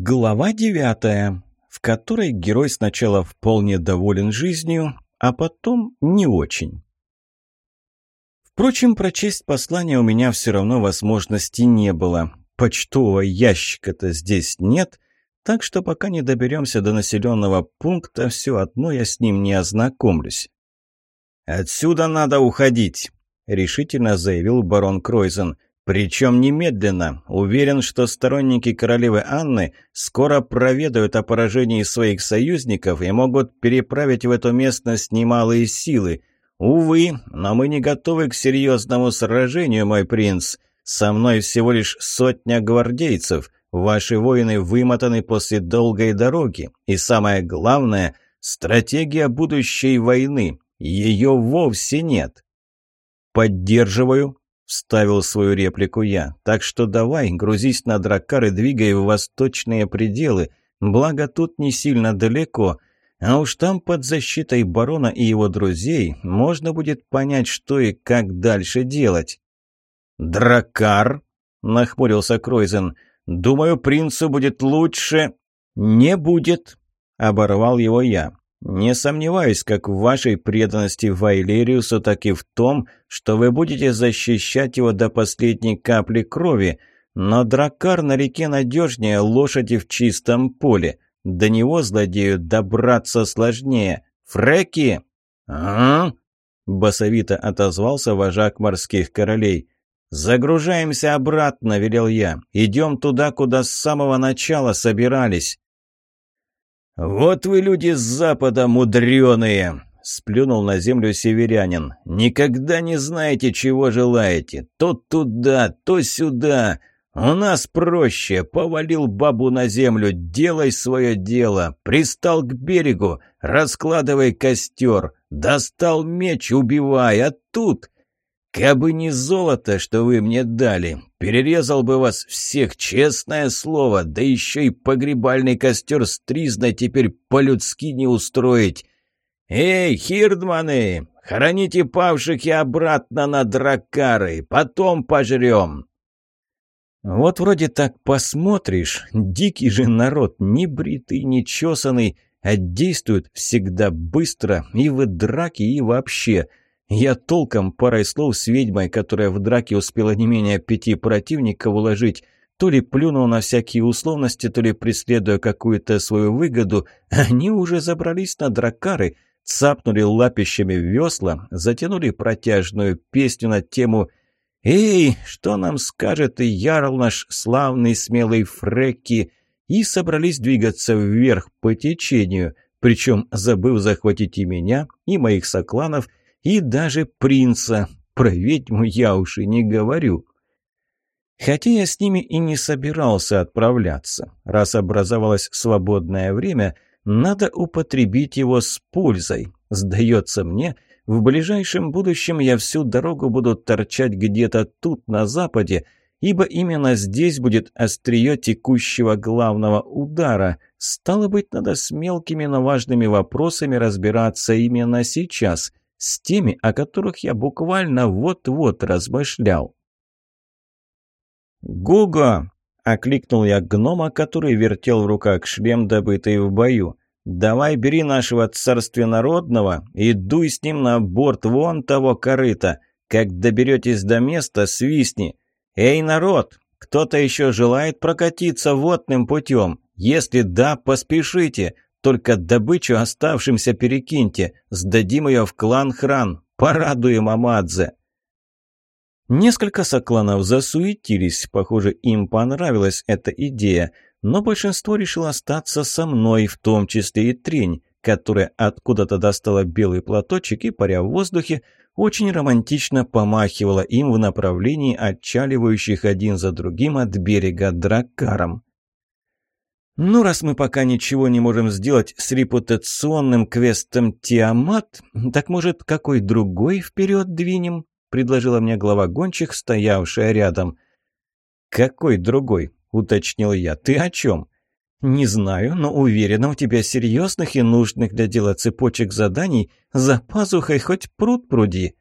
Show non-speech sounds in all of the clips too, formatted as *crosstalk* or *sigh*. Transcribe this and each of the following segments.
Глава девятая, в которой герой сначала вполне доволен жизнью, а потом не очень. Впрочем, прочесть послание у меня все равно возможности не было. Почтового ящика-то здесь нет, так что пока не доберемся до населенного пункта, все одно я с ним не ознакомлюсь. «Отсюда надо уходить», — решительно заявил барон Кройзен — причем немедленно. Уверен, что сторонники королевы Анны скоро проведают о поражении своих союзников и могут переправить в эту местность немалые силы. Увы, но мы не готовы к серьезному сражению, мой принц. Со мной всего лишь сотня гвардейцев. Ваши воины вымотаны после долгой дороги. И самое главное – стратегия будущей войны. Ее вовсе нет. «Поддерживаю», Вставил свою реплику я. «Так что давай, грузись на дракар и двигай в восточные пределы. Благо тут не сильно далеко. А уж там под защитой барона и его друзей можно будет понять, что и как дальше делать». «Дракар?» – нахмурился Кройзен. «Думаю, принцу будет лучше...» «Не будет!» – оборвал его я. Не сомневаюсь как в вашей преданности Вайлериусу, так и в том, что вы будете защищать его до последней капли крови, но дракар на реке надежнее лошади в чистом поле. До него злодею добраться сложнее. Фреки! «Ага!» – басовито отозвался вожак морских королей. «Загружаемся обратно», – велел я. «Идем туда, куда с самого начала собирались». «Вот вы люди с запада мудреные!» — сплюнул на землю северянин. «Никогда не знаете, чего желаете. То туда, то сюда. У нас проще. Повалил бабу на землю. Делай свое дело. Пристал к берегу. Раскладывай костер. Достал меч, убивай. А тут...» бы не золото, что вы мне дали, перерезал бы вас всех, честное слово, да еще и погребальный костер с тризной теперь по-людски не устроить. Эй, хирдманы, хороните павших и обратно на дракары, потом пожрем. Вот вроде так посмотришь, дикий же народ, не бритый, не чесанный, а действует всегда быстро и в драке, и вообще – я толком парой слов с ведьмой, которая в драке успела не менее пяти противников уложить, то ли плюнул на всякие условности, то ли преследуя какую-то свою выгоду, *laughs* они уже забрались на дракары, цапнули лапищами весла, затянули протяжную песню на тему «Эй, что нам скажет и ярл наш славный смелый Фрекки?» и собрались двигаться вверх по течению, причем забыв захватить и меня, и моих сокланов – и даже принца. Про ведьму я уж и не говорю. Хотя я с ними и не собирался отправляться. Раз образовалось свободное время, надо употребить его с пользой. Сдается мне, в ближайшем будущем я всю дорогу буду торчать где-то тут, на западе, ибо именно здесь будет острие текущего главного удара. Стало быть, надо с мелкими, но важными вопросами разбираться именно сейчас – с теми, о которых я буквально вот-вот размышлял. «Гуго!» – окликнул я гнома, который вертел в руках шлем, добытый в бою. «Давай бери нашего царственнородного и дуй с ним на борт вон того корыта. Как доберетесь до места, свистни. Эй, народ! Кто-то еще желает прокатиться водным путем? Если да, поспешите. Только добычу оставшимся перекиньте. Сдадим ее в клан Хран. Порадуем Амадзе». Несколько сокланов засуетились. Похоже, им понравилась эта идея. Но большинство решило остаться со мной, в том числе и Трень, которая откуда-то достала белый платочек и, паря в воздухе, очень романтично помахивала им в направлении отчаливающих один за другим от берега дракаром. Ну, раз мы пока ничего не можем сделать с репутационным квестом Тиамат, так, может, какой другой вперед двинем? Предложила мне глава гонщик, стоявшая рядом. Какой другой? Уточнил я. Ты о чем? Не знаю, но уверена, у тебя серьезных и нужных для дела цепочек заданий за пазухой хоть пруд пруди.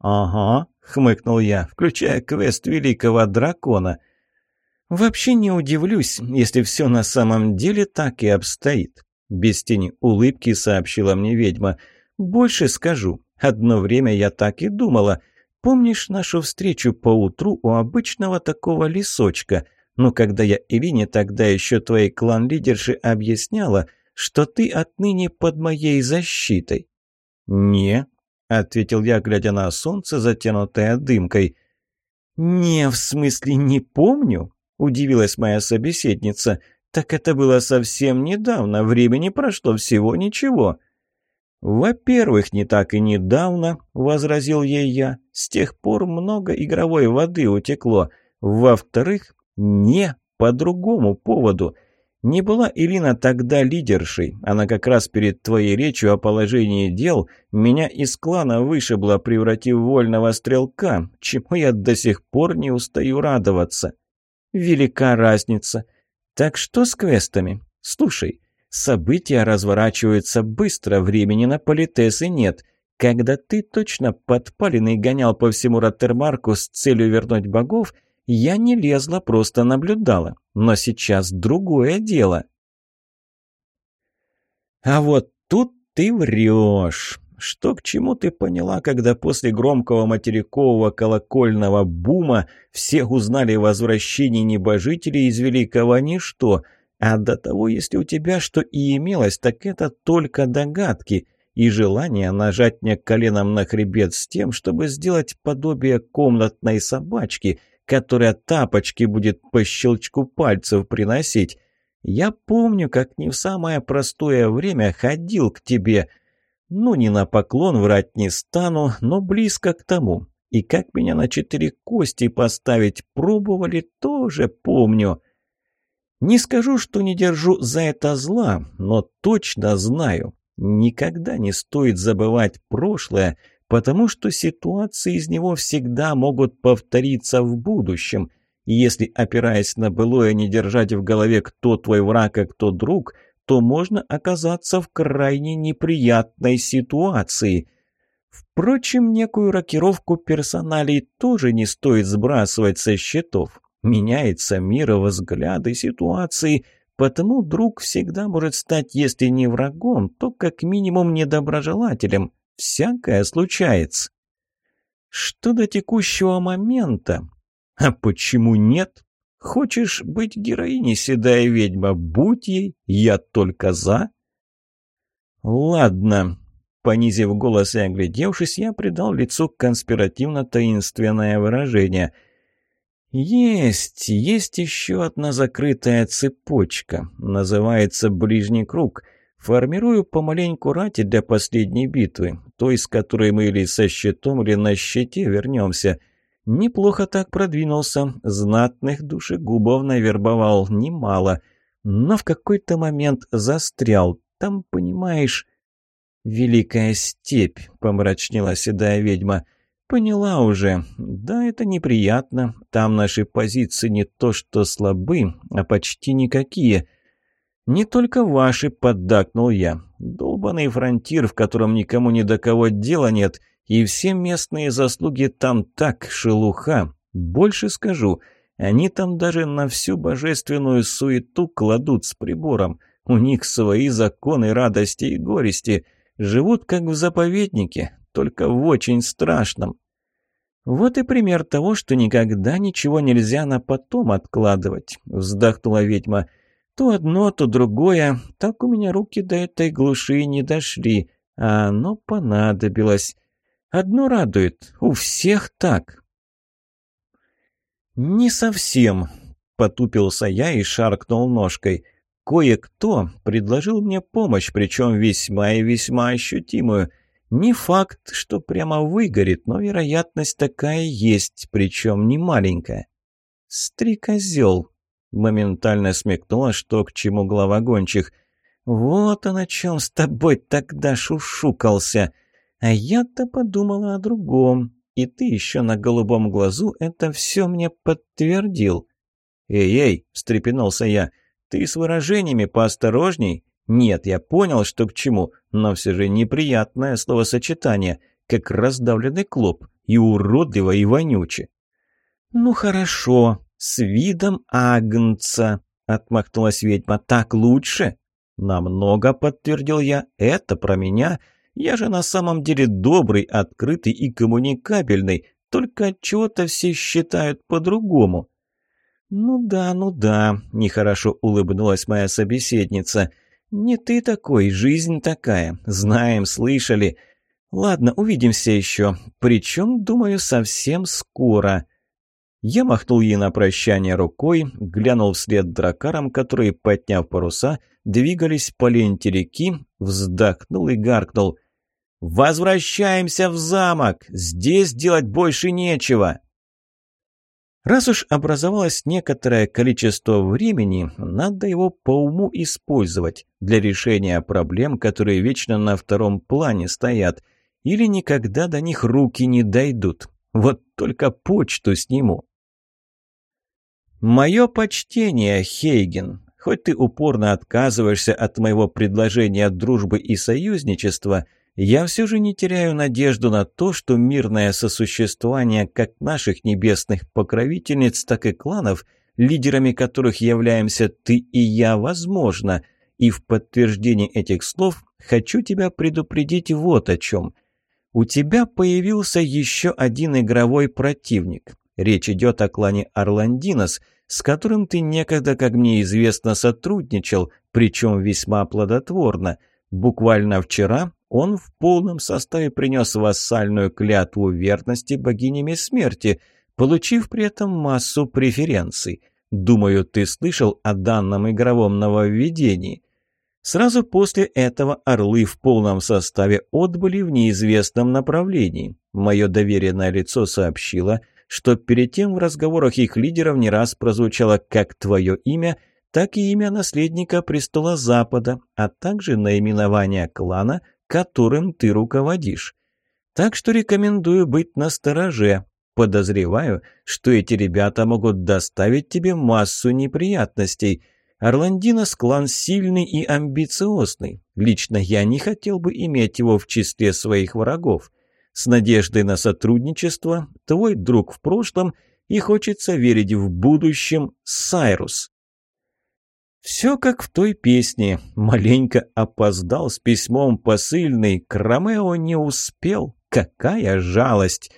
Ага, хмыкнул я, включая квест великого дракона — Вообще не удивлюсь, если все на самом деле так и обстоит. Без тени улыбки сообщила мне ведьма. Больше скажу. Одно время я так и думала. Помнишь нашу встречу поутру у обычного такого лесочка? Но когда я Ирине тогда еще твоей клан-лидерши объясняла, что ты отныне под моей защитой. «Не», — ответил я, глядя на солнце, затянутое дымкой. «Не, в смысле, не помню?» – удивилась моя собеседница. «Так это было совсем недавно, времени прошло всего ничего». «Во-первых, не так и недавно», – возразил ей я, – «с тех пор много игровой воды утекло. Во-вторых, не по другому поводу». Не была Ирина тогда лидершей. Она как раз перед твоей речью о положении дел меня из клана вышибла, превратив вольного стрелка, чему я до сих пор не устаю радоваться велика разница. Так что с квестами? Слушай, события разворачиваются быстро, времени на политесы нет. Когда ты точно подпаленный гонял по всему Роттермарку с целью вернуть богов, я не лезла, просто наблюдала. Но сейчас другое дело. А вот тут ты врешь. Что к чему ты поняла, когда после громкого материкового колокольного бума все узнали о возвращении небожителей из великого ничто? А до того, если у тебя что и имелось, так это только догадки и желание нажать мне коленом на хребет с тем, чтобы сделать подобие комнатной собачки, которая тапочки будет по щелчку пальцев приносить. Я помню, как не в самое простое время ходил к тебе – ну, не на поклон врать не стану, но близко к тому. И как меня на четыре кости поставить пробовали, тоже помню. Не скажу, что не держу за это зла, но точно знаю. Никогда не стоит забывать прошлое, потому что ситуации из него всегда могут повториться в будущем. И если, опираясь на былое, не держать в голове, кто твой враг, а кто друг – то можно оказаться в крайне неприятной ситуации. Впрочем, некую рокировку персоналей тоже не стоит сбрасывать со счетов. Меняется мир, взгляды, ситуации, потому друг всегда может стать, если не врагом, то как минимум недоброжелателем. Всякое случается. Что до текущего момента? А почему нет? Хочешь быть героиней, седая ведьма? Будь ей, я только за. Ладно. Понизив голос и оглядевшись, я придал лицу конспиративно-таинственное выражение. Есть, есть еще одна закрытая цепочка. Называется «Ближний круг». Формирую помаленьку рати для последней битвы, той, с которой мы или со щитом, или на щите вернемся — Неплохо так продвинулся, знатных душегубов навербовал немало, но в какой-то момент застрял. Там, понимаешь, «Великая степь», — помрачнела седая ведьма, — «поняла уже. Да, это неприятно. Там наши позиции не то что слабы, а почти никакие». «Не только ваши», — поддакнул я. «Долбанный фронтир, в котором никому ни до кого дела нет». И все местные заслуги там так, шелуха. Больше скажу, они там даже на всю божественную суету кладут с прибором. У них свои законы радости и горести. Живут как в заповеднике, только в очень страшном. «Вот и пример того, что никогда ничего нельзя на потом откладывать», — вздохнула ведьма. «То одно, то другое. Так у меня руки до этой глуши не дошли, а оно понадобилось. Одно радует, у всех так. «Не совсем», — потупился я и шаркнул ножкой. «Кое-кто предложил мне помощь, причем весьма и весьма ощутимую. Не факт, что прямо выгорит, но вероятность такая есть, причем не маленькая». «Стрекозел», — моментально смекнула, что к чему глава гончих. «Вот он о чем с тобой тогда шушукался». А я-то подумала о другом. И ты еще на голубом глазу это все мне подтвердил. «Эй-эй!» — встрепенулся я. «Ты с выражениями поосторожней. Нет, я понял, что к чему, но все же неприятное словосочетание, как раздавленный клоп, и уродливо, и вонюче». «Ну хорошо, с видом агнца», — отмахнулась ведьма. «Так лучше?» «Намного», — подтвердил я. «Это про меня?» — я же на самом деле добрый, открытый и коммуникабельный, только чего-то все считают по-другому». «Ну да, ну да», – нехорошо улыбнулась моя собеседница. «Не ты такой, жизнь такая. Знаем, слышали. Ладно, увидимся еще. Причем, думаю, совсем скоро». Я махнул ей на прощание рукой, глянул вслед дракарам, которые, подняв паруса, двигались по ленте реки, вздохнул и гаркнул. «Возвращаемся в замок! Здесь делать больше нечего!» Раз уж образовалось некоторое количество времени, надо его по уму использовать для решения проблем, которые вечно на втором плане стоят, или никогда до них руки не дойдут. Вот только почту сниму. «Мое почтение, Хейген. Хоть ты упорно отказываешься от моего предложения дружбы и союзничества, — я все же не теряю надежду на то, что мирное сосуществование как наших небесных покровительниц, так и кланов, лидерами которых являемся ты и я, возможно. И в подтверждение этих слов хочу тебя предупредить вот о чем. У тебя появился еще один игровой противник. Речь идет о клане Орландинос, с которым ты некогда, как мне известно, сотрудничал, причем весьма плодотворно – Буквально вчера он в полном составе принес вассальную клятву верности богинями смерти, получив при этом массу преференций. Думаю, ты слышал о данном игровом нововведении. Сразу после этого орлы в полном составе отбыли в неизвестном направлении. Мое доверенное лицо сообщило, что перед тем в разговорах их лидеров не раз прозвучало как «твое имя», так и имя наследника престола Запада, а также наименование клана, которым ты руководишь. Так что рекомендую быть настороже. Подозреваю, что эти ребята могут доставить тебе массу неприятностей. Орландинос клан сильный и амбициозный. Лично я не хотел бы иметь его в числе своих врагов. С надеждой на сотрудничество твой друг в прошлом и хочется верить в будущем Сайрус. Все как в той песне. Маленько опоздал с письмом посыльный. К Ромео не успел. Какая жалость!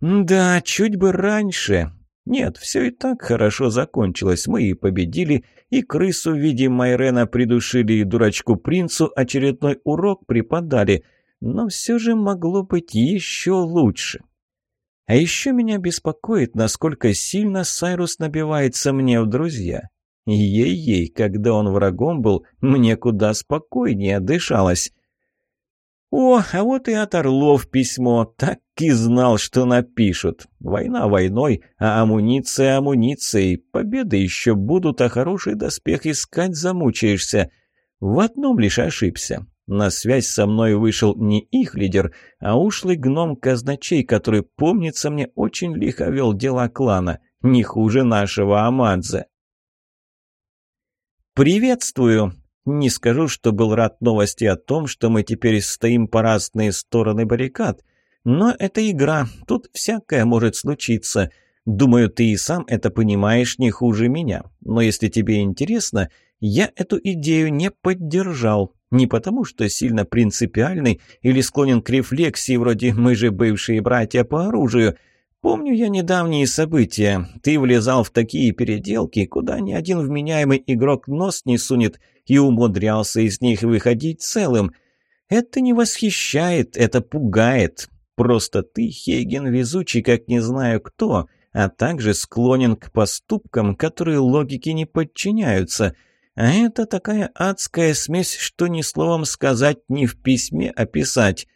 Да, чуть бы раньше. Нет, все и так хорошо закончилось. Мы и победили, и крысу в виде Майрена придушили, и дурачку-принцу очередной урок преподали. Но все же могло быть еще лучше. А еще меня беспокоит, насколько сильно Сайрус набивается мне в друзья. Ей-ей, когда он врагом был, мне куда спокойнее дышалось. О, а вот и от Орлов письмо. Так и знал, что напишут. Война войной, а амуниция амуницией. Победы еще будут, а хороший доспех искать замучаешься. В одном лишь ошибся. На связь со мной вышел не их лидер, а ушлый гном казначей, который, помнится мне, очень лихо вел дела клана. Не хуже нашего Амадзе. «Приветствую!» Не скажу, что был рад новости о том, что мы теперь стоим по разные стороны баррикад. Но это игра, тут всякое может случиться. Думаю, ты и сам это понимаешь не хуже меня. Но если тебе интересно, я эту идею не поддержал. Не потому, что сильно принципиальный или склонен к рефлексии, вроде «мы же бывшие братья по оружию», Помню я недавние события. Ты влезал в такие переделки, куда ни один вменяемый игрок нос не сунет, и умудрялся из них выходить целым. Это не восхищает, это пугает. Просто ты, Хейген, везучий, как не знаю кто, а также склонен к поступкам, которые логике не подчиняются. А это такая адская смесь, что ни словом сказать, ни в письме описать.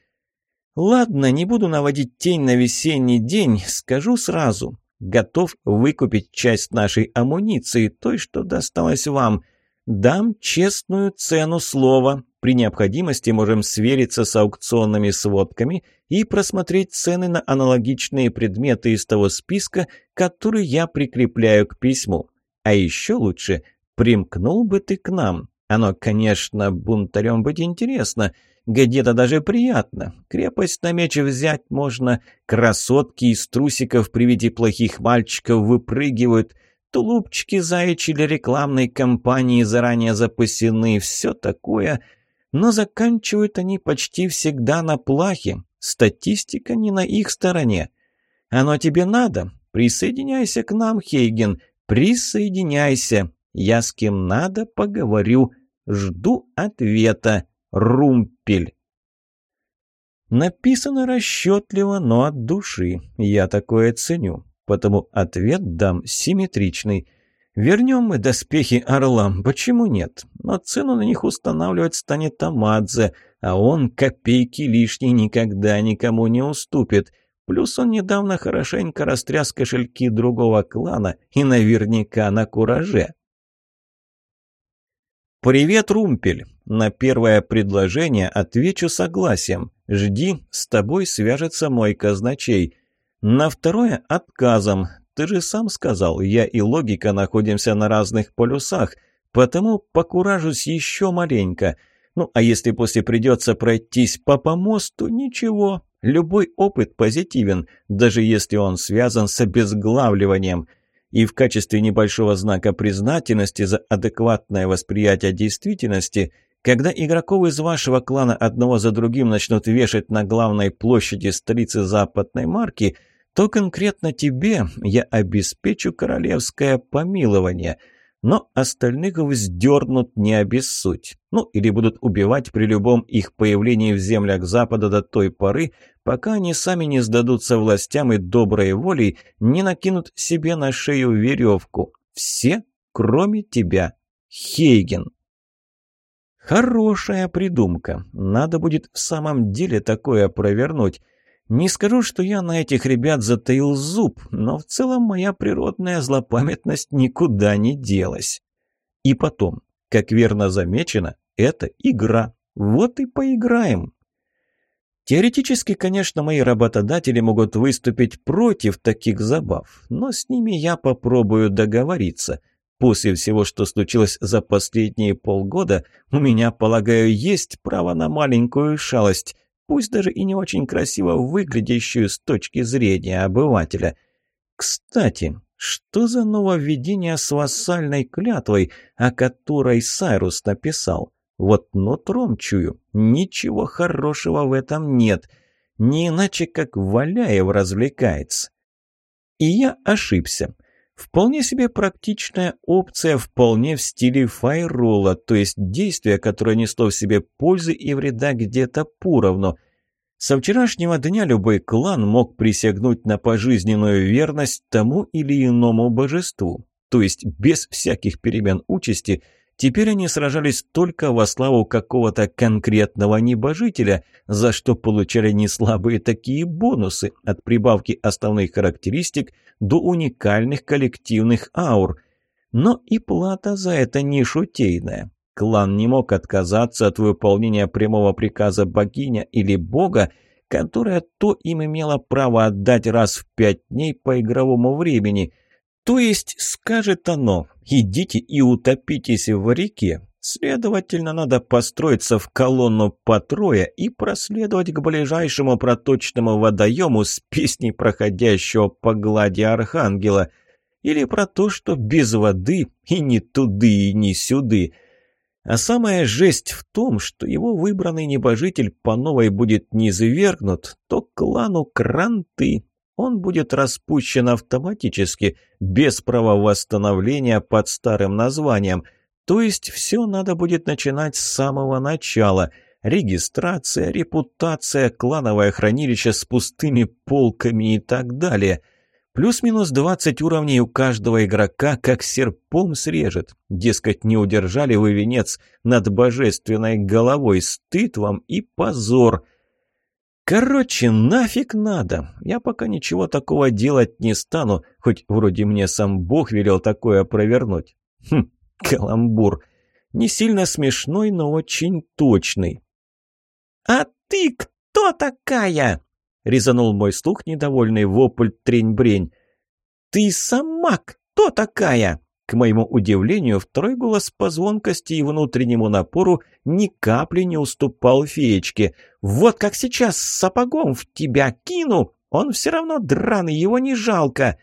Ладно, не буду наводить тень на весенний день, скажу сразу. Готов выкупить часть нашей амуниции, той, что досталось вам. Дам честную цену слова. При необходимости можем свериться с аукционными сводками и просмотреть цены на аналогичные предметы из того списка, который я прикрепляю к письму. А еще лучше, примкнул бы ты к нам. Оно, конечно, бунтарем быть интересно – где-то даже приятно. Крепость на меч взять можно. Красотки из трусиков при виде плохих мальчиков выпрыгивают. Тулупчики заячьи для рекламной кампании заранее запасены. Все такое. Но заканчивают они почти всегда на плахе. Статистика не на их стороне. Оно тебе надо? Присоединяйся к нам, Хейген. Присоединяйся. Я с кем надо поговорю. Жду ответа. Румпель пиль. Написано расчетливо, но от души. Я такое ценю, потому ответ дам симметричный. Вернем мы доспехи орлам, почему нет? Но цену на них устанавливать станет Тамадзе, а он копейки лишней никогда никому не уступит. Плюс он недавно хорошенько растряс кошельки другого клана и наверняка на кураже. «Привет, Румпель!» На первое предложение отвечу согласием. Жди, с тобой свяжется мой казначей. На второе – отказом. Ты же сам сказал, я и логика находимся на разных полюсах, потому покуражусь еще маленько. Ну, а если после придется пройтись по помосту, ничего. Любой опыт позитивен, даже если он связан с обезглавливанием – и в качестве небольшого знака признательности за адекватное восприятие действительности когда игроков из вашего клана одного за другим начнут вешать на главной площади столицы западной марки, то конкретно тебе я обеспечу королевское помилование, но остальных вздернут не обессудь, ну или будут убивать при любом их появлении в землях Запада до той поры, пока они сами не сдадутся властям и доброй волей не накинут себе на шею веревку. Все, кроме тебя, Хейген. Хорошая придумка. Надо будет в самом деле такое провернуть. Не скажу, что я на этих ребят затаил зуб, но в целом моя природная злопамятность никуда не делась. И потом, как верно замечено, это игра. Вот и поиграем. Теоретически, конечно, мои работодатели могут выступить против таких забав, но с ними я попробую договориться – После всего, что случилось за последние полгода, у меня, полагаю, есть право на маленькую шалость, пусть даже и не очень красиво выглядящую с точки зрения обывателя. Кстати, что за нововведение с вассальной клятвой, о которой Сайрус написал? Вот нутром чую, ничего хорошего в этом нет. Не иначе, как Валяев развлекается. И я ошибся. Вполне себе практичная опция, вполне в стиле файрола, то есть действие, которое несло в себе пользы и вреда где-то поровну. Со вчерашнего дня любой клан мог присягнуть на пожизненную верность тому или иному божеству, то есть без всяких перемен участи – Теперь они сражались только во славу какого-то конкретного небожителя, за что получали неслабые такие бонусы от прибавки основных характеристик до уникальных коллективных аур. Но и плата за это не шутейная. Клан не мог отказаться от выполнения прямого приказа богиня или бога, которая то им имела право отдать раз в пять дней по игровому времени – то есть, скажет оно, идите и утопитесь в реке. Следовательно, надо построиться в колонну по трое и проследовать к ближайшему проточному водоему с песней проходящего по глади архангела. Или про то, что без воды и не туды, и не сюды. А самая жесть в том, что его выбранный небожитель по новой будет низвергнут, то клану кранты, он будет распущен автоматически, без права восстановления под старым названием. То есть все надо будет начинать с самого начала. Регистрация, репутация, клановое хранилище с пустыми полками и так далее. Плюс-минус 20 уровней у каждого игрока, как серпом срежет. Дескать, не удержали вы венец над божественной головой. Стыд вам и позор. Короче, нафиг надо. Я пока ничего такого делать не стану, хоть вроде мне сам Бог велел такое провернуть. Хм, каламбур. Не сильно смешной, но очень точный. «А ты кто такая?» — резанул мой слух недовольный вопль трень-брень. «Ты сама кто такая?» К моему удивлению, второй голос по звонкости и внутреннему напору ни капли не уступал феечке. «Вот как сейчас с сапогом в тебя кину! Он все равно драный, его не жалко!»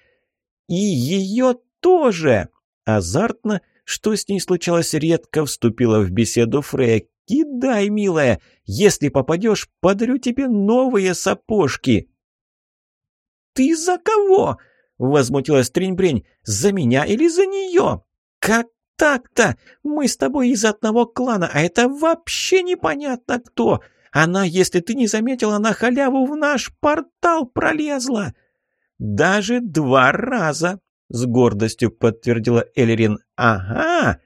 «И ее тоже!» Азартно, что с ней случалось редко, вступила в беседу Фрея. «Кидай, милая! Если попадешь, подарю тебе новые сапожки!» «Ты за кого?» Возмутилась Триньбрень «За меня или за нее? Как так-то? Мы с тобой из одного клана, а это вообще непонятно кто. Она, если ты не заметила, на халяву в наш портал пролезла». «Даже два раза», — с гордостью подтвердила Эллирин. «Ага!»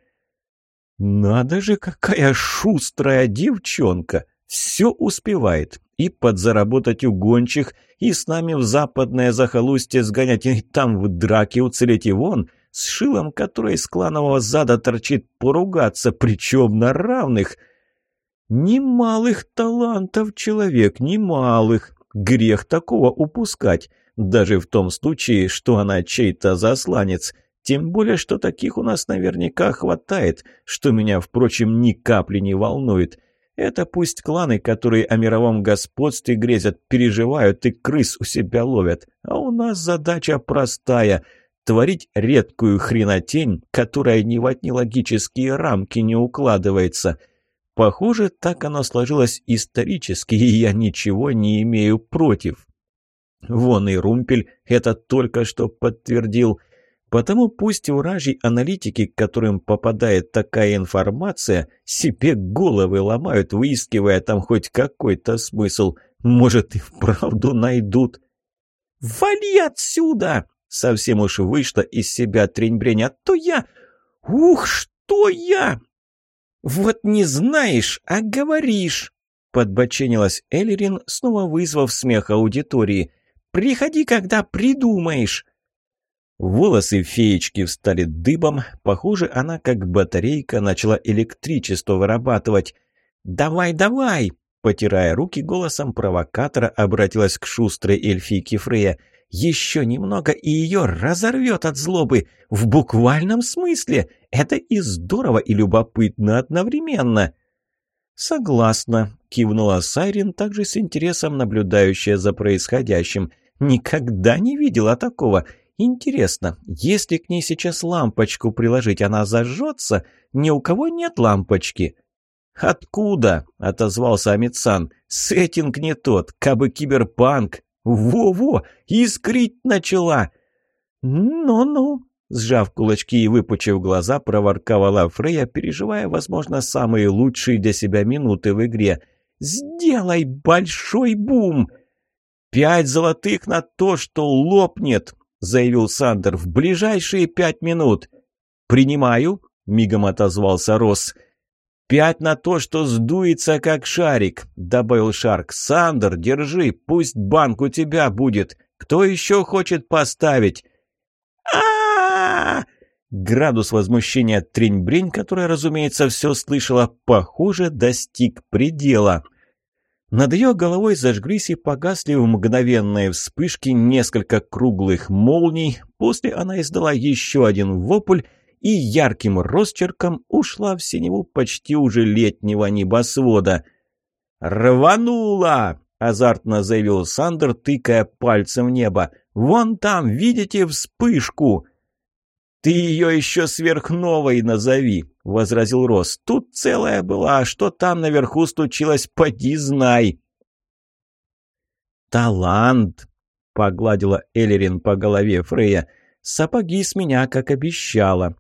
«Надо же, какая шустрая девчонка! Все успевает!» и подзаработать у и с нами в западное захолустье сгонять, и там в драке уцелеть и вон, с шилом, который из кланового зада торчит, поругаться, причем на равных. Немалых талантов человек, немалых. Грех такого упускать, даже в том случае, что она чей-то засланец. Тем более, что таких у нас наверняка хватает, что меня, впрочем, ни капли не волнует. Это пусть кланы, которые о мировом господстве грезят, переживают и крыс у себя ловят. А у нас задача простая – творить редкую хренотень, которая ни в одни логические рамки не укладывается. Похоже, так оно сложилось исторически, и я ничего не имею против. Вон и Румпель это только что подтвердил – Потому пусть вражьи аналитики, которым попадает такая информация, себе головы ломают, выискивая там хоть какой-то смысл. Может, и вправду найдут. «Вали отсюда!» — совсем уж вышла из себя трень-брень. «А то я... Ух, что я!» «Вот не знаешь, а говоришь!» — подбоченилась Эллирин, снова вызвав смех аудитории. «Приходи, когда придумаешь!» Волосы феечки встали дыбом, похоже, она как батарейка начала электричество вырабатывать. «Давай, давай!» Потирая руки голосом провокатора, обратилась к шустрой эльфийке Фрея. «Еще немного, и ее разорвет от злобы! В буквальном смысле! Это и здорово, и любопытно одновременно!» «Согласна», — кивнула Сайрин, также с интересом наблюдающая за происходящим. «Никогда не видела такого. Интересно, если к ней сейчас лампочку приложить, она зажжется? Ни у кого нет лампочки?» «Откуда?» — отозвался Амитсан. «Сеттинг не тот, кабы киберпанк. Во-во, искрить начала!» «Ну-ну», — сжав кулачки и выпучив глаза, проворковала Фрея, переживая, возможно, самые лучшие для себя минуты в игре. «Сделай большой бум!» «Пять золотых на то, что лопнет!» заявил Сандер. «В ближайшие пять минут!» «Принимаю!» — мигом отозвался Росс. «Пять на то, что сдуется, как шарик», — добавил Шарк. «Сандер, держи, пусть банк у тебя будет. Кто еще хочет поставить?» а Градус возмущения Тринь-Бринь, которая, разумеется, все слышала, похоже, достиг предела. Над ее головой зажглись и погасли в мгновенные вспышки несколько круглых молний, после она издала еще один вопль и ярким росчерком ушла в синеву почти уже летнего небосвода. «Рванула!» — азартно заявил Сандер, тыкая пальцем в небо. «Вон там, видите, вспышку!» «Ты ее еще сверхновой назови!» — возразил Рос. «Тут целая была, а что там наверху стучилось, поди знай!» «Талант!» — погладила Эллерин по голове Фрея. «Сапоги с меня, как обещала».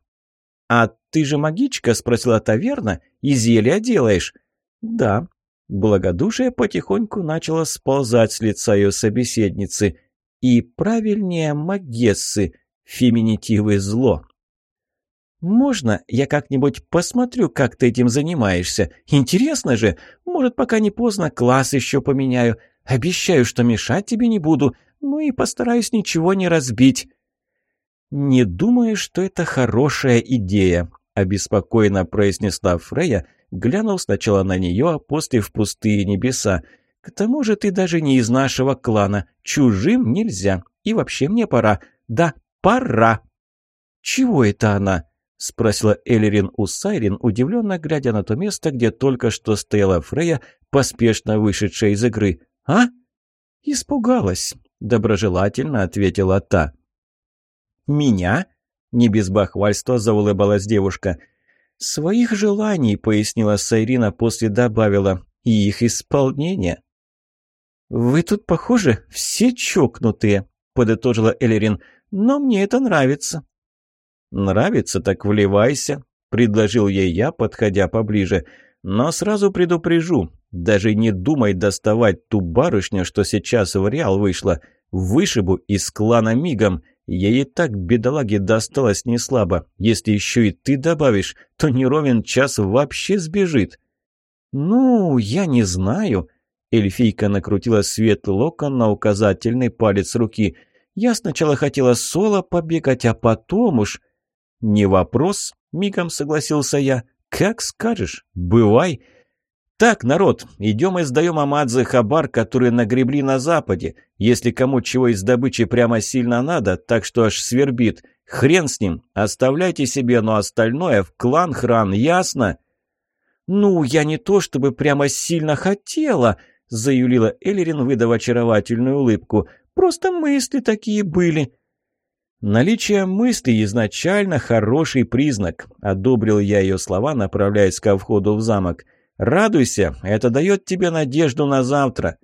«А ты же магичка?» — спросила таверна. «И зелья делаешь?» «Да». Благодушие потихоньку начало сползать с лица ее собеседницы. «И правильнее магессы, феминитивы зло». «Можно я как-нибудь посмотрю, как ты этим занимаешься? Интересно же! Может, пока не поздно, класс еще поменяю. Обещаю, что мешать тебе не буду, ну и постараюсь ничего не разбить». «Не думаю, что это хорошая идея», — обеспокоенно произнесла Фрея, глянул сначала на нее, а после в пустые небеса. «К тому же ты даже не из нашего клана. Чужим нельзя. И вообще мне пора. Да, пора!» «Чего это она?» — спросила Эллирин у Сайрин, удивленно глядя на то место, где только что стояла Фрея, поспешно вышедшая из игры. «А?» «Испугалась», — доброжелательно ответила та. «Меня?» — не без бахвальства заулыбалась девушка. «Своих желаний», — пояснила Сайрина, после добавила, — «и их исполнение». «Вы тут, похоже, все чокнутые», — подытожила Эллирин. «Но мне это нравится. «Нравится, так вливайся», — предложил ей я, подходя поближе. «Но сразу предупрежу, даже не думай доставать ту барышню, что сейчас в Реал вышла. Вышибу из клана мигом. Ей и так, бедолаге, досталось неслабо. Если еще и ты добавишь, то неровен час вообще сбежит». «Ну, я не знаю». Эльфийка накрутила свет локон на указательный палец руки. «Я сначала хотела соло побегать, а потом уж...» «Не вопрос», — мигом согласился я. «Как скажешь, бывай». «Так, народ, идем и сдаем Амадзе хабар, которые нагребли на западе. Если кому чего из добычи прямо сильно надо, так что аж свербит. Хрен с ним, оставляйте себе, но остальное в клан хран, ясно?» «Ну, я не то чтобы прямо сильно хотела», — заюлила Эллирин, выдав очаровательную улыбку. «Просто мысли такие были». Наличие мысли изначально хороший признак. Одобрил я ее слова, направляясь ко входу в замок. Радуйся, это дает тебе надежду на завтра.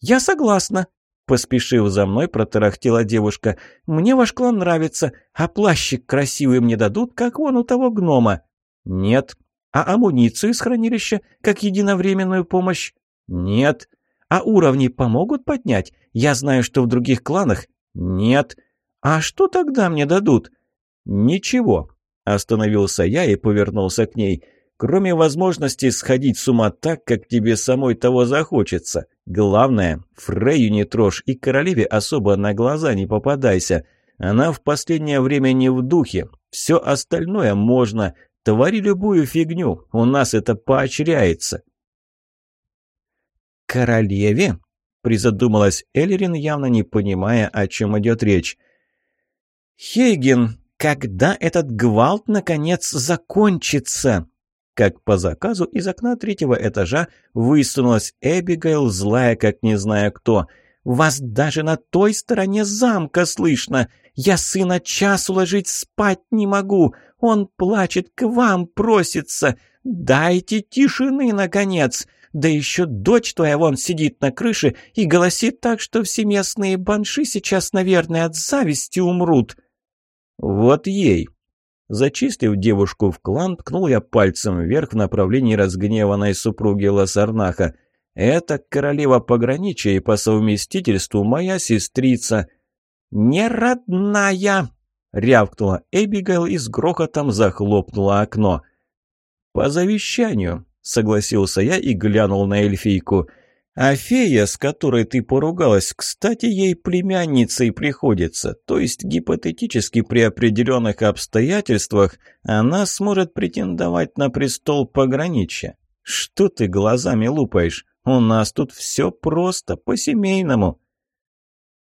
Я согласна. Поспешив за мной, протарахтела девушка. «Мне ваш клан нравится, а плащик красивый мне дадут, как вон у того гнома». «Нет». «А амуницию из хранилища, как единовременную помощь?» «Нет». «А уровни помогут поднять? Я знаю, что в других кланах...» «Нет». «А что тогда мне дадут?» «Ничего», – остановился я и повернулся к ней. «Кроме возможности сходить с ума так, как тебе самой того захочется. Главное, Фрейю не трожь и королеве особо на глаза не попадайся. Она в последнее время не в духе. Все остальное можно. Твори любую фигню, у нас это поощряется». «Королеве?» – призадумалась Эллирин, явно не понимая, о чем идет речь. «Хейген, когда этот гвалт, наконец, закончится?» Как по заказу из окна третьего этажа высунулась Эбигейл, злая, как не знаю кто. «Вас даже на той стороне замка слышно! Я сына час уложить спать не могу! Он плачет, к вам просится! Дайте тишины, наконец!» Да еще дочь твоя вон сидит на крыше и голосит так, что все местные банши сейчас, наверное, от зависти умрут. Вот ей. Зачистив девушку в клан, ткнул я пальцем вверх в направлении разгневанной супруги Лосарнаха. «Это королева пограничья и по совместительству моя сестрица». «Не родная!» — рявкнула Эбигейл и с грохотом захлопнула окно. «По завещанию», — согласился я и глянул на эльфийку. «Эльфийку». А фея, с которой ты поругалась, кстати, ей племянницей приходится, то есть гипотетически при определенных обстоятельствах она сможет претендовать на престол пограничья. Что ты глазами лупаешь? У нас тут все просто, по-семейному».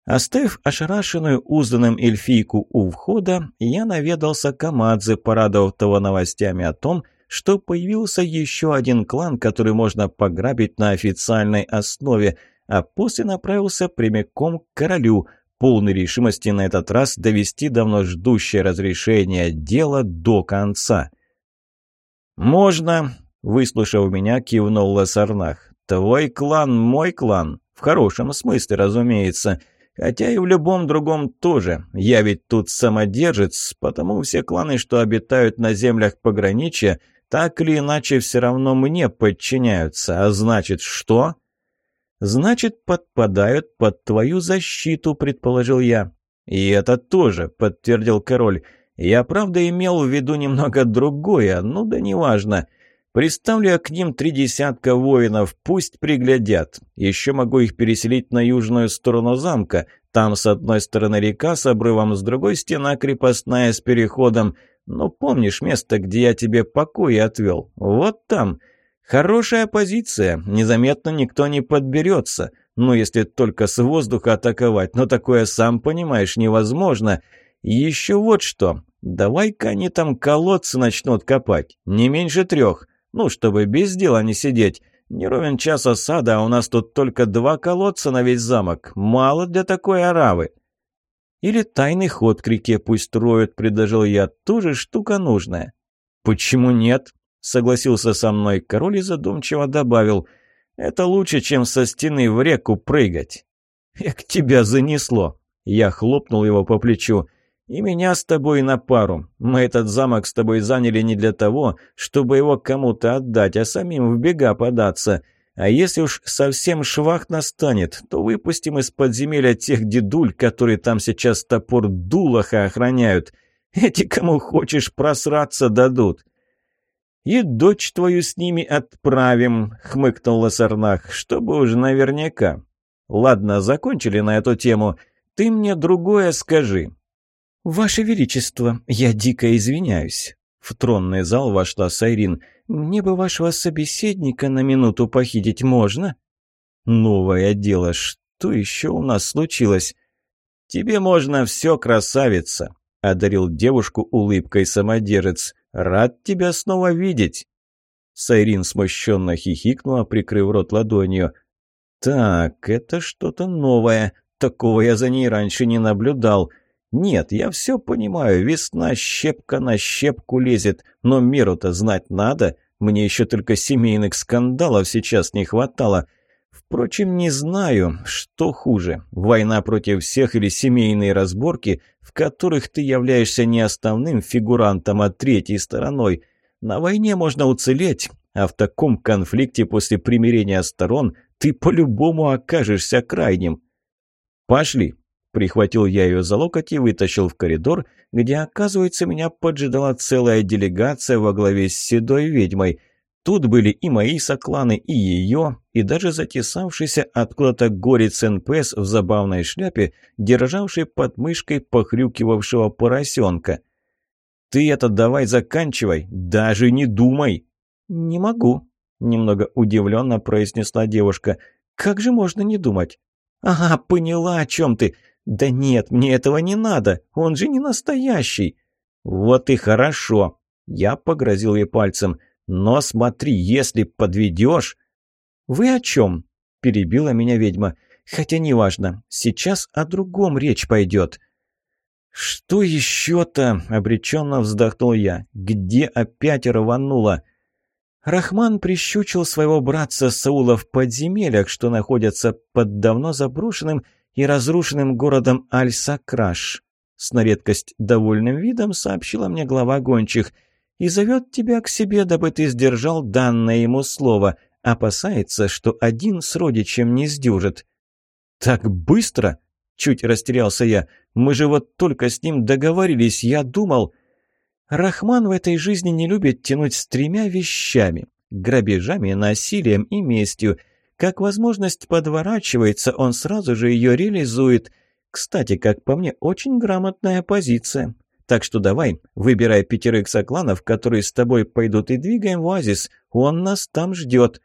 Оставив ошарашенную узданным эльфийку у входа, я наведался к Амадзе, порадовав того новостями о том, что что появился еще один клан, который можно пограбить на официальной основе, а после направился прямиком к королю, полной решимости на этот раз довести давно ждущее разрешение дела до конца. «Можно», — выслушав меня, кивнул Лассарнах. «Твой клан — мой клан. В хорошем смысле, разумеется. Хотя и в любом другом тоже. Я ведь тут самодержец, потому все кланы, что обитают на землях пограничья, — так или иначе, все равно мне подчиняются. А значит, что? Значит, подпадают под твою защиту, предположил я. И это тоже, подтвердил король. Я, правда, имел в виду немного другое, ну да неважно. Представлю я к ним три десятка воинов, пусть приглядят. Еще могу их переселить на южную сторону замка. Там с одной стороны река с обрывом, с другой стена крепостная с переходом — ну, помнишь место, где я тебе покой отвел? Вот там. Хорошая позиция, незаметно никто не подберется. Ну, если только с воздуха атаковать, но такое, сам понимаешь, невозможно. Еще вот что. Давай-ка они там колодцы начнут копать. Не меньше трех. Ну, чтобы без дела не сидеть. Не ровен час осада, а у нас тут только два колодца на весь замок. Мало для такой аравы. Или тайный ход к реке пусть строят, предложил я, тоже штука нужная. Почему нет? Согласился со мной король и задумчиво добавил. Это лучше, чем со стены в реку прыгать. Эх, тебя занесло. Я хлопнул его по плечу. И меня с тобой на пару. Мы этот замок с тобой заняли не для того, чтобы его кому-то отдать, а самим в бега податься. — а если уж совсем швах настанет, то выпустим из подземелья тех дедуль, которые там сейчас топор дулоха охраняют. Эти, кому хочешь, просраться дадут. «И дочь твою с ними отправим», — хмыкнул Лосарнах, — «чтобы уж наверняка». «Ладно, закончили на эту тему. Ты мне другое скажи». «Ваше Величество, я дико извиняюсь. В тронный зал вошла Сайрин. «Мне бы вашего собеседника на минуту похитить можно?» «Новое дело, что еще у нас случилось?» «Тебе можно все, красавица!» — одарил девушку улыбкой самодержец. «Рад тебя снова видеть!» Сайрин смущенно хихикнула, прикрыв рот ладонью. «Так, это что-то новое. Такого я за ней раньше не наблюдал. «Нет, я все понимаю, весна щепка на щепку лезет, но меру-то знать надо, мне еще только семейных скандалов сейчас не хватало. Впрочем, не знаю, что хуже, война против всех или семейные разборки, в которых ты являешься не основным фигурантом, а третьей стороной. На войне можно уцелеть, а в таком конфликте после примирения сторон ты по-любому окажешься крайним». «Пошли», Прихватил я ее за локоть и вытащил в коридор, где, оказывается, меня поджидала целая делегация во главе с седой ведьмой. Тут были и мои сокланы, и ее, и даже затесавшийся откуда-то горец НПС в забавной шляпе, державший под мышкой похрюкивавшего поросенка. «Ты это давай заканчивай, даже не думай!» «Не могу», — немного удивленно произнесла девушка. «Как же можно не думать?» «Ага, поняла, о чем ты. «Да нет, мне этого не надо, он же не настоящий». «Вот и хорошо», — я погрозил ей пальцем. «Но смотри, если подведешь...» «Вы о чем?» — перебила меня ведьма. «Хотя неважно, сейчас о другом речь пойдет». «Что еще-то?» — обреченно вздохнул я. «Где опять рвануло?» Рахман прищучил своего братца Саула в подземельях, что находятся под давно заброшенным и разрушенным городом Аль-Сакраш. С на редкость довольным видом сообщила мне глава гончих. «И зовет тебя к себе, дабы ты сдержал данное ему слово. Опасается, что один с родичем не сдюжит». «Так быстро?» – чуть растерялся я. «Мы же вот только с ним договорились, я думал...» Рахман в этой жизни не любит тянуть с тремя вещами – грабежами, насилием и местью – как возможность подворачивается, он сразу же ее реализует. Кстати, как по мне, очень грамотная позиция. Так что давай, выбирай пятерых сокланов, которые с тобой пойдут, и двигаем в оазис. Он нас там ждет.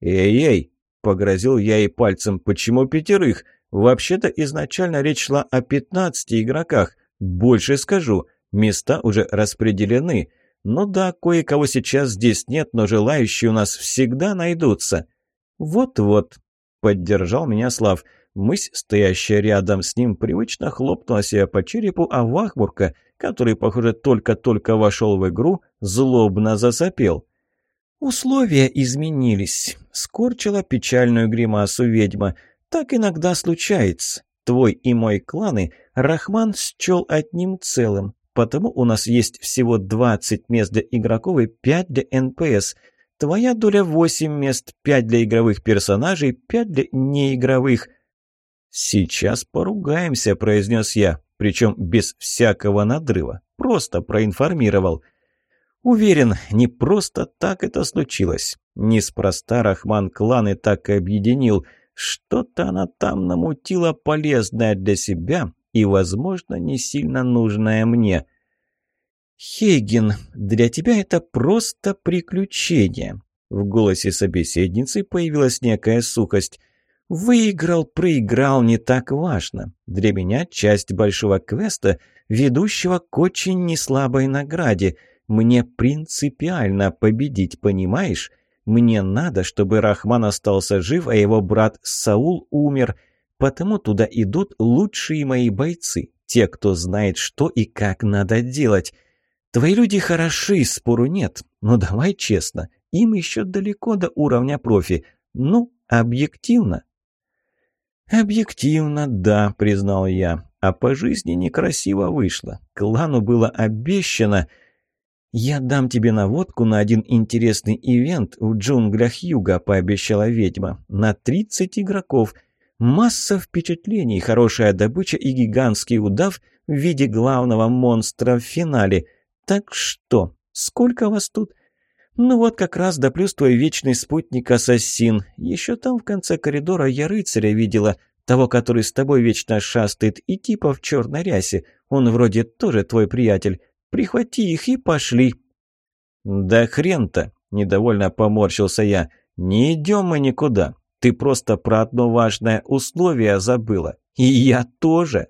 Эй-эй, погрозил я ей пальцем, почему пятерых? Вообще-то изначально речь шла о пятнадцати игроках. Больше скажу, места уже распределены. Ну да, кое-кого сейчас здесь нет, но желающие у нас всегда найдутся. «Вот-вот», — поддержал меня Слав. Мысь, стоящая рядом с ним, привычно хлопнула себя по черепу, а Вахмурка, который, похоже, только-только вошел в игру, злобно засопел. «Условия изменились», — скорчила печальную гримасу ведьма. «Так иногда случается. Твой и мой кланы Рахман счел одним целым, потому у нас есть всего 20 мест для игроков и 5 для НПС. Твоя доля восемь мест, пять для игровых персонажей, пять для неигровых. Сейчас поругаемся, произнес я, причем без всякого надрыва, просто проинформировал. Уверен, не просто так это случилось. Неспроста Рахман кланы так и объединил. Что-то она там намутила полезное для себя и, возможно, не сильно нужное мне – «Хейген, для тебя это просто приключение». В голосе собеседницы появилась некая сухость. «Выиграл, проиграл, не так важно. Для меня часть большого квеста, ведущего к очень неслабой награде. Мне принципиально победить, понимаешь? Мне надо, чтобы Рахман остался жив, а его брат Саул умер. Потому туда идут лучшие мои бойцы, те, кто знает, что и как надо делать». Твои люди хороши, спору нет, но давай честно, им еще далеко до уровня профи. Ну, объективно. Объективно, да, признал я. А по жизни некрасиво вышло. Клану было обещано... «Я дам тебе наводку на один интересный ивент в джунглях юга», — пообещала ведьма. «На 30 игроков. Масса впечатлений, хорошая добыча и гигантский удав в виде главного монстра в финале. Так что, сколько вас тут? Ну вот как раз, да плюс твой вечный спутник-ассасин. Еще там в конце коридора я рыцаря видела, того, который с тобой вечно шастает, и типа в черной рясе. Он вроде тоже твой приятель. Прихвати их и пошли». «Да хрен-то!» – недовольно поморщился я. «Не идем мы никуда. Ты просто про одно важное условие забыла. И я тоже!»